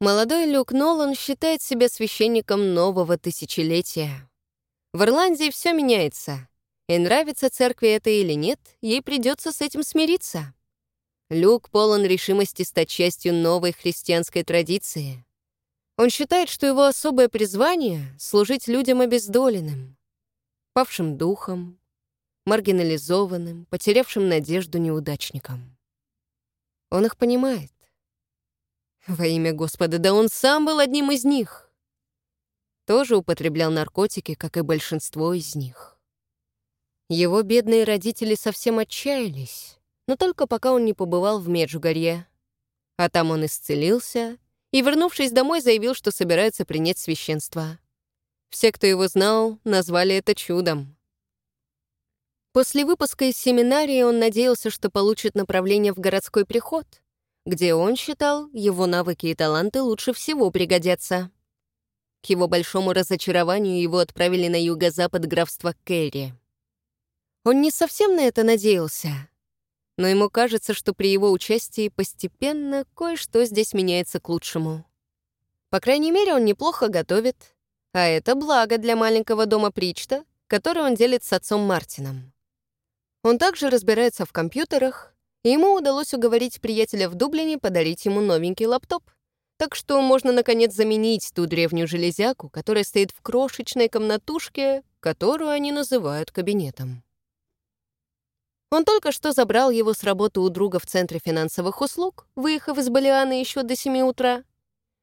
Молодой Люк Нолан считает себя священником нового тысячелетия. В Ирландии все меняется, и нравится церкви это или нет, ей придется с этим смириться. Люк полон решимости стать частью новой христианской традиции. Он считает, что его особое призвание — служить людям обездоленным, павшим духом, маргинализованным, потерявшим надежду неудачникам. Он их понимает. Во имя Господа, да он сам был одним из них. Тоже употреблял наркотики, как и большинство из них. Его бедные родители совсем отчаялись, но только пока он не побывал в Меджугорье. А там он исцелился и, вернувшись домой, заявил, что собирается принять священство. Все, кто его знал, назвали это чудом. После выпуска из семинарии он надеялся, что получит направление в городской приход — где он считал, его навыки и таланты лучше всего пригодятся. К его большому разочарованию его отправили на юго-запад графства Керри. Он не совсем на это надеялся, но ему кажется, что при его участии постепенно кое-что здесь меняется к лучшему. По крайней мере, он неплохо готовит, а это благо для маленького дома Причта, который он делит с отцом Мартином. Он также разбирается в компьютерах ему удалось уговорить приятеля в Дублине подарить ему новенький лаптоп. Так что можно, наконец, заменить ту древнюю железяку, которая стоит в крошечной комнатушке, которую они называют кабинетом. Он только что забрал его с работы у друга в Центре финансовых услуг, выехав из Балиана еще до 7 утра.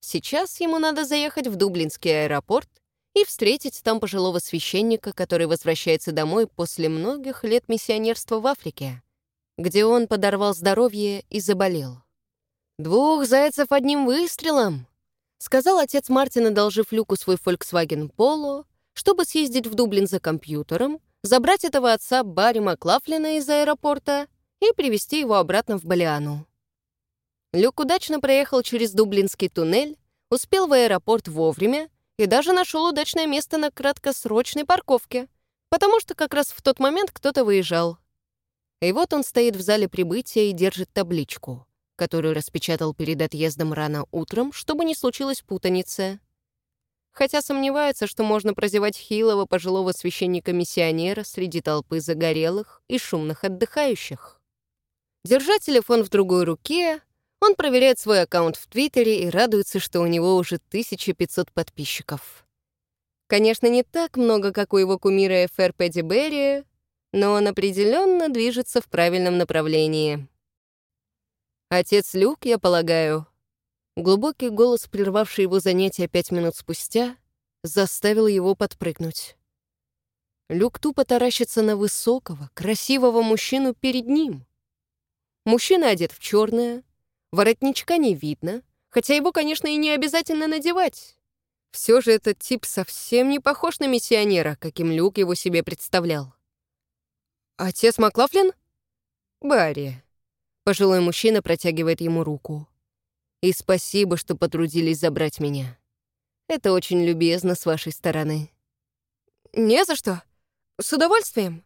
Сейчас ему надо заехать в Дублинский аэропорт и встретить там пожилого священника, который возвращается домой после многих лет миссионерства в Африке где он подорвал здоровье и заболел. «Двух зайцев одним выстрелом», — сказал отец Мартин, одолжив Люку свой Volkswagen Polo, чтобы съездить в Дублин за компьютером, забрать этого отца Барри Маклафлина из аэропорта и привезти его обратно в Балиану. Люк удачно проехал через Дублинский туннель, успел в аэропорт вовремя и даже нашел удачное место на краткосрочной парковке, потому что как раз в тот момент кто-то выезжал. И вот он стоит в зале прибытия и держит табличку, которую распечатал перед отъездом рано утром, чтобы не случилось путаницы. Хотя сомневается, что можно прозевать хилого пожилого священника-миссионера среди толпы загорелых и шумных отдыхающих. Держа телефон в другой руке, он проверяет свой аккаунт в Твиттере и радуется, что у него уже 1500 подписчиков. Конечно, не так много, как у его кумира Эфер Пэдди Берри, но он определенно движется в правильном направлении. «Отец Люк, я полагаю». Глубокий голос, прервавший его занятия пять минут спустя, заставил его подпрыгнуть. Люк тупо таращится на высокого, красивого мужчину перед ним. Мужчина одет в черное, воротничка не видно, хотя его, конечно, и не обязательно надевать. Все же этот тип совсем не похож на миссионера, каким Люк его себе представлял. «Отец Маклафлин?» «Барри». Пожилой мужчина протягивает ему руку. «И спасибо, что потрудились забрать меня. Это очень любезно с вашей стороны». «Не за что. С удовольствием».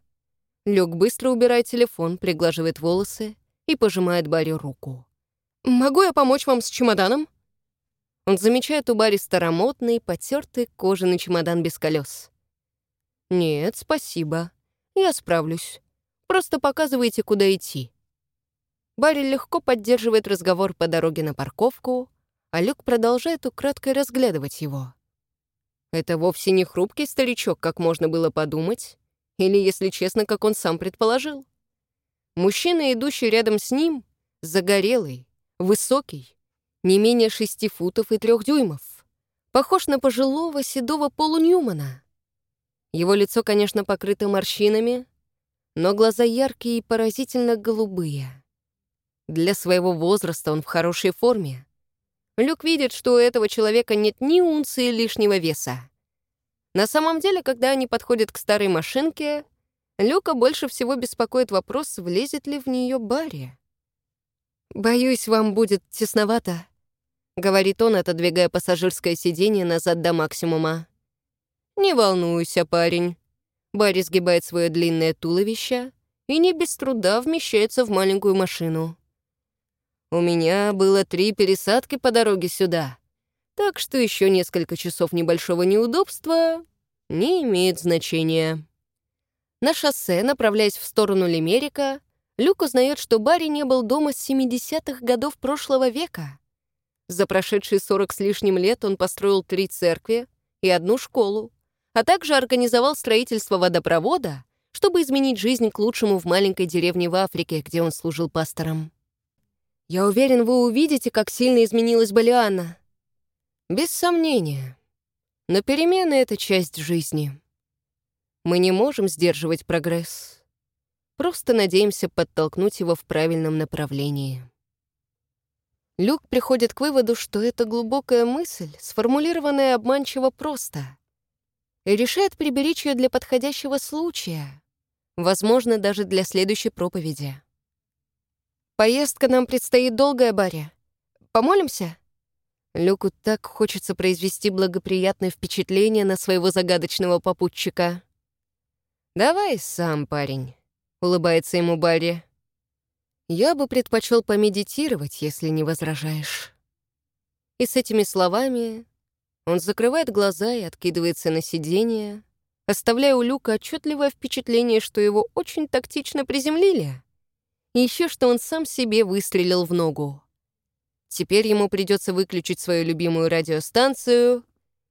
Люк быстро убирает телефон, приглаживает волосы и пожимает Барри руку. «Могу я помочь вам с чемоданом?» Он замечает у Барри старомодный, потертый кожаный чемодан без колес. «Нет, спасибо. Я справлюсь. Просто показывайте, куда идти». Барри легко поддерживает разговор по дороге на парковку, а Люк продолжает украдкой разглядывать его. Это вовсе не хрупкий старичок, как можно было подумать, или, если честно, как он сам предположил. Мужчина, идущий рядом с ним, загорелый, высокий, не менее шести футов и трех дюймов, похож на пожилого седого Полу Ньюмана. Его лицо, конечно, покрыто морщинами, но глаза яркие и поразительно голубые. Для своего возраста он в хорошей форме. Люк видит, что у этого человека нет ни унции лишнего веса. На самом деле, когда они подходят к старой машинке, Люка больше всего беспокоит вопрос, влезет ли в нее Барри. «Боюсь, вам будет тесновато», — говорит он, отодвигая пассажирское сиденье назад до максимума. «Не волнуйся, парень». Барри сгибает свое длинное туловище и не без труда вмещается в маленькую машину. «У меня было три пересадки по дороге сюда, Так что еще несколько часов небольшого неудобства не имеет значения. На шоссе, направляясь в сторону Лимерика, Люк узнает, что Барри не был дома с 70-х годов прошлого века. За прошедшие 40 с лишним лет он построил три церкви и одну школу, а также организовал строительство водопровода, чтобы изменить жизнь к лучшему в маленькой деревне в Африке, где он служил пастором. «Я уверен, вы увидите, как сильно изменилась Балиана». «Без сомнения. Но перемены — это часть жизни. Мы не можем сдерживать прогресс. Просто надеемся подтолкнуть его в правильном направлении». Люк приходит к выводу, что это глубокая мысль, сформулированная обманчиво просто, и решает приберечь ее для подходящего случая, возможно, даже для следующей проповеди. «Поездка нам предстоит долгая, Барри. Помолимся?» Люку так хочется произвести благоприятное впечатление на своего загадочного попутчика. «Давай сам, парень», — улыбается ему Барри. «Я бы предпочел помедитировать, если не возражаешь». И с этими словами он закрывает глаза и откидывается на сиденье, оставляя у Люка отчетливое впечатление, что его очень тактично приземлили. И еще что он сам себе выстрелил в ногу. Теперь ему придется выключить свою любимую радиостанцию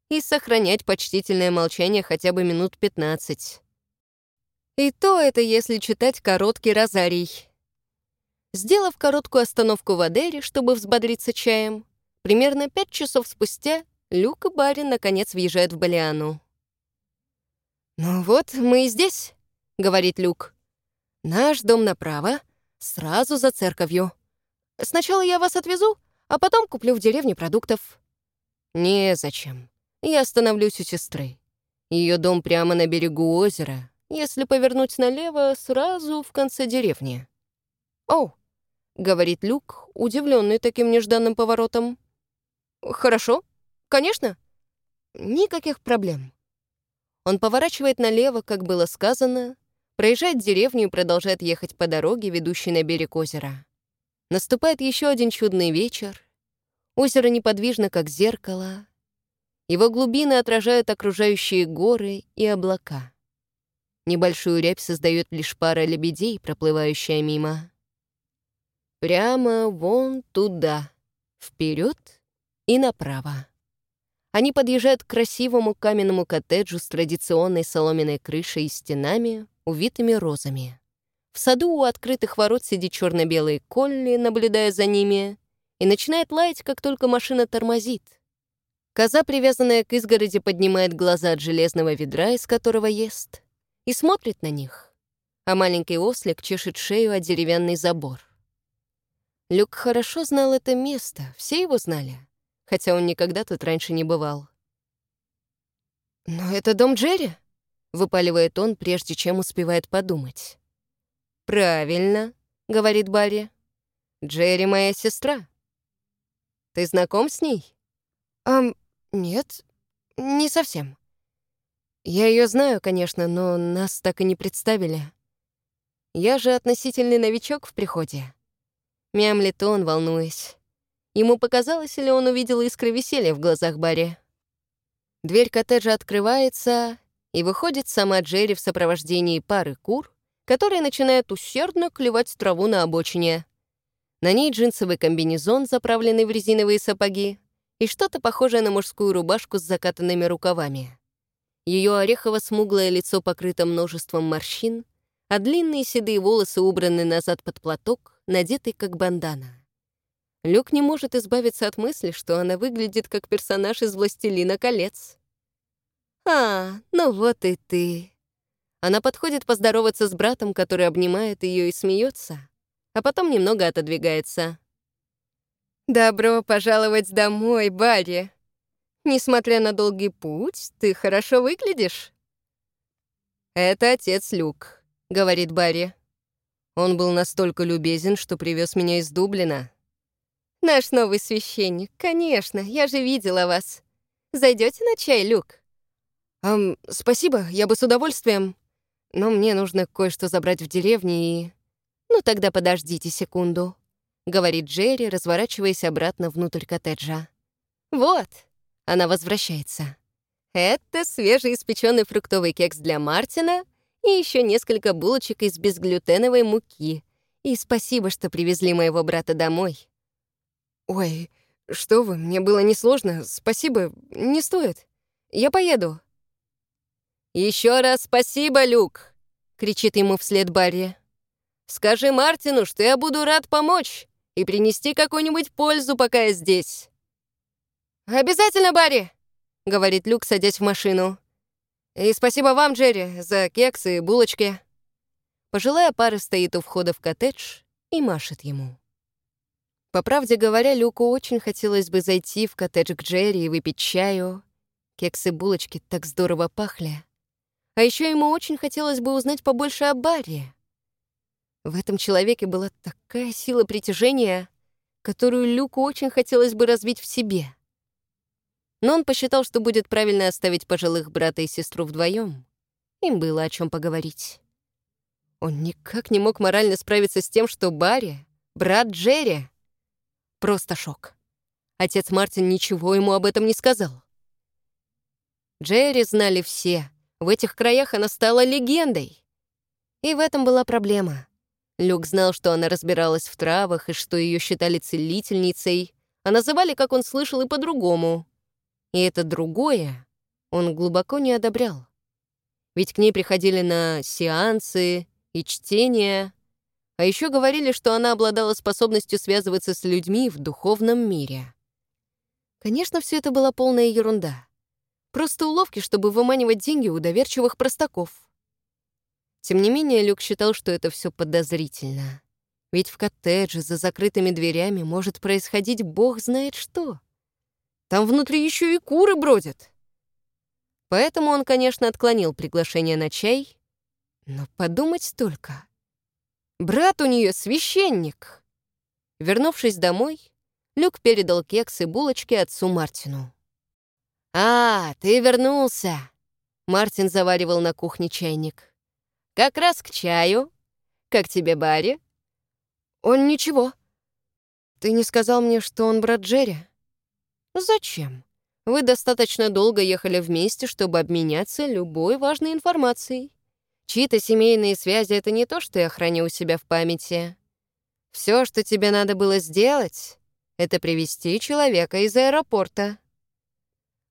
и сохранять почтительное молчание хотя бы минут 15. И то это если читать короткий розарий. Сделав короткую остановку в Адере, чтобы взбодриться чаем, примерно пять часов спустя Люк и Барри наконец въезжают в Балиану. «Ну вот, мы и здесь», — говорит Люк. «Наш дом направо, сразу за церковью. Сначала я вас отвезу, а потом куплю в деревне продуктов». «Незачем. Я остановлюсь у сестры. Ее дом прямо на берегу озера. Если повернуть налево, сразу в конце деревни». «О», — говорит Люк, удивленный таким нежданным поворотом. «Хорошо, конечно. Никаких проблем». Он поворачивает налево, как было сказано, проезжает деревню и продолжает ехать по дороге, ведущей на берег озера. Наступает еще один чудный вечер. Озеро неподвижно, как зеркало. Его глубины отражают окружающие горы и облака. Небольшую рябь создает лишь пара лебедей, проплывающая мимо. Прямо вон туда, вперед и направо. Они подъезжают к красивому каменному коттеджу с традиционной соломенной крышей и стенами, увитыми розами. В саду у открытых ворот сидит черно-белый Колли, наблюдая за ними, и начинает лаять, как только машина тормозит. Коза, привязанная к изгороди, поднимает глаза от железного ведра, из которого ест, и смотрит на них, а маленький ослик чешет шею о деревянный забор. Люк хорошо знал это место, все его знали, хотя он никогда тут раньше не бывал. «Но это дом Джерри?» — выпаливает он, прежде чем успевает подумать. «Правильно», — говорит Барри. «Джерри моя сестра. Ты знаком с ней?» «Ам, нет, не совсем. Я ее знаю, конечно, но нас так и не представили. Я же относительный новичок в приходе». Мямлит он, волнуясь. Ему показалось, или он увидел искры веселья в глазах Барри. Дверь коттеджа открывается, и выходит сама Джерри в сопровождении пары кур, которые начинают усердно клевать траву на обочине. На ней джинсовый комбинезон, заправленный в резиновые сапоги, и что-то похожее на мужскую рубашку с закатанными рукавами. Ее орехово-смуглое лицо покрыто множеством морщин, а длинные седые волосы убраны назад под платок, надетый как бандана. Люк не может избавиться от мысли, что она выглядит как персонаж из «Властелина колец». «А, ну вот и ты». Она подходит поздороваться с братом, который обнимает ее и смеется, а потом немного отодвигается. «Добро пожаловать домой, Барри. Несмотря на долгий путь, ты хорошо выглядишь». «Это отец Люк», — говорит Барри. Он был настолько любезен, что привез меня из Дублина. «Наш новый священник, конечно, я же видела вас. Зайдете на чай, Люк?» «Эм, спасибо, я бы с удовольствием. Но мне нужно кое-что забрать в деревне и...» «Ну тогда подождите секунду», — говорит Джерри, разворачиваясь обратно внутрь коттеджа. «Вот, Она возвращается. Это свежеиспеченный фруктовый кекс для Мартина и еще несколько булочек из безглютеновой муки. И спасибо, что привезли моего брата домой. Ой, что вы, мне было несложно. Спасибо, не стоит. Я поеду. Еще раз спасибо, Люк, кричит ему вслед Барри. Скажи Мартину, что я буду рад помочь и принести какую-нибудь пользу, пока я здесь. «Обязательно, Барри!» — говорит Люк, садясь в машину. «И спасибо вам, Джерри, за кексы и булочки». Пожилая пара стоит у входа в коттедж и машет ему. По правде говоря, Люку очень хотелось бы зайти в коттедж к Джерри и выпить чаю. Кексы и булочки так здорово пахли. А еще ему очень хотелось бы узнать побольше о Барри. В этом человеке была такая сила притяжения, которую Люку очень хотелось бы развить в себе. Но он посчитал, что будет правильно оставить пожилых брата и сестру вдвоем. Им было о чем поговорить. Он никак не мог морально справиться с тем, что Барри — брат Джерри. Просто шок. Отец Мартин ничего ему об этом не сказал. Джерри знали все. В этих краях она стала легендой. И в этом была проблема. Люк знал, что она разбиралась в травах и что ее считали целительницей, а называли, как он слышал, и по-другому. И это другое он глубоко не одобрял. Ведь к ней приходили на сеансы и чтения, а еще говорили, что она обладала способностью связываться с людьми в духовном мире. Конечно, все это была полная ерунда. Просто уловки, чтобы выманивать деньги у доверчивых простаков. Тем не менее, Люк считал, что это все подозрительно. Ведь в коттедже за закрытыми дверями может происходить бог знает что. Там внутри еще и куры бродят. Поэтому он, конечно, отклонил приглашение на чай, но подумать только. Брат у нее священник. Вернувшись домой, Люк передал кекс и булочки отцу Мартину. «А, ты вернулся!» Мартин заваривал на кухне чайник. Как раз к чаю. Как тебе, Барри?» «Он ничего. Ты не сказал мне, что он брат Джерри?» «Зачем? Вы достаточно долго ехали вместе, чтобы обменяться любой важной информацией. Чьи-то семейные связи — это не то, что я храню у себя в памяти. Все, что тебе надо было сделать, это привести человека из аэропорта».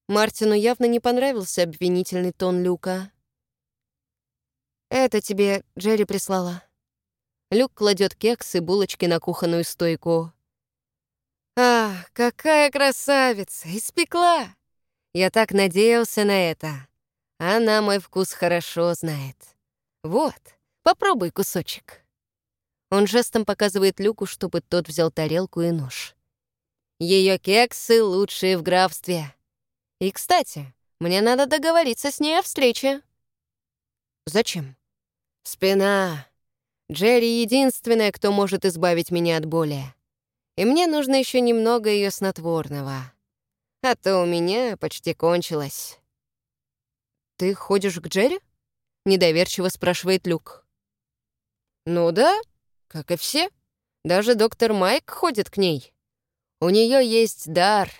Мартину явно не понравился обвинительный тон Люка. «Это тебе Джерри прислала». Люк кладет кекс и булочки на кухонную стойку. «Ах, какая красавица! Испекла! Я так надеялся на это. Она мой вкус хорошо знает. Вот, попробуй кусочек». Он жестом показывает Люку, чтобы тот взял тарелку и нож. Ее кексы лучшие в графстве. И, кстати, мне надо договориться с ней о встрече. Зачем? Спина. Джерри единственная, кто может избавить меня от боли. И мне нужно еще немного ее снотворного. А то у меня почти кончилось. «Ты ходишь к Джерри?» — недоверчиво спрашивает Люк. «Ну да, как и все. Даже доктор Майк ходит к ней. У нее есть дар.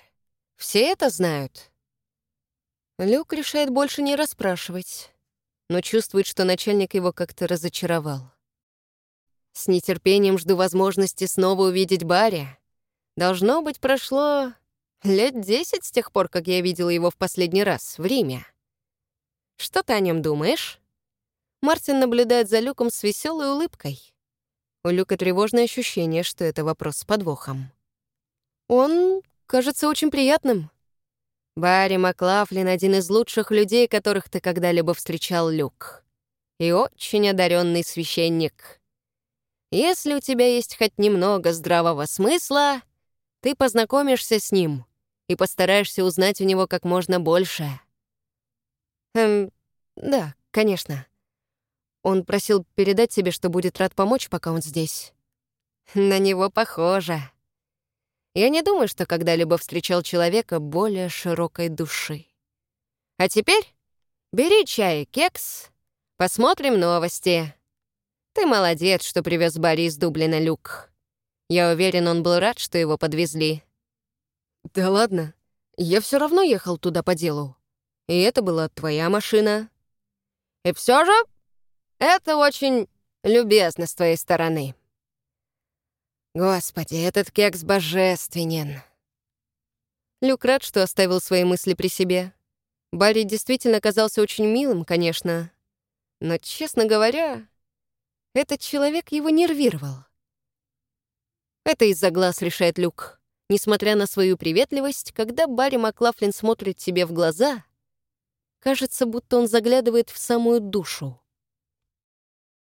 Все это знают». Люк решает больше не расспрашивать но чувствует, что начальник его как-то разочаровал. С нетерпением жду возможности снова увидеть Барри. Должно быть, прошло лет десять с тех пор, как я видела его в последний раз в Риме. Что ты о нем думаешь? Мартин наблюдает за Люком с веселой улыбкой. У Люка тревожное ощущение, что это вопрос с подвохом. Он кажется очень приятным. Барри Маклафлин — один из лучших людей, которых ты когда-либо встречал, Люк. И очень одаренный священник. Если у тебя есть хоть немного здравого смысла, ты познакомишься с ним и постараешься узнать у него как можно больше. Эм, да, конечно. Он просил передать тебе, что будет рад помочь, пока он здесь. На него похоже. Я не думаю, что когда-либо встречал человека более широкой души. А теперь бери чай и кекс, посмотрим новости. Ты молодец, что привез Борис Дублина Люк. Я уверен, он был рад, что его подвезли. Да ладно, Я все равно ехал туда по делу. И это была твоя машина. И все же это очень любезно с твоей стороны. Господи, этот кекс божественен. Люк рад, что оставил свои мысли при себе. Барри действительно казался очень милым, конечно. Но, честно говоря, этот человек его нервировал. Это из-за глаз, решает Люк. Несмотря на свою приветливость, когда Барри Маклафлин смотрит тебе в глаза, кажется, будто он заглядывает в самую душу.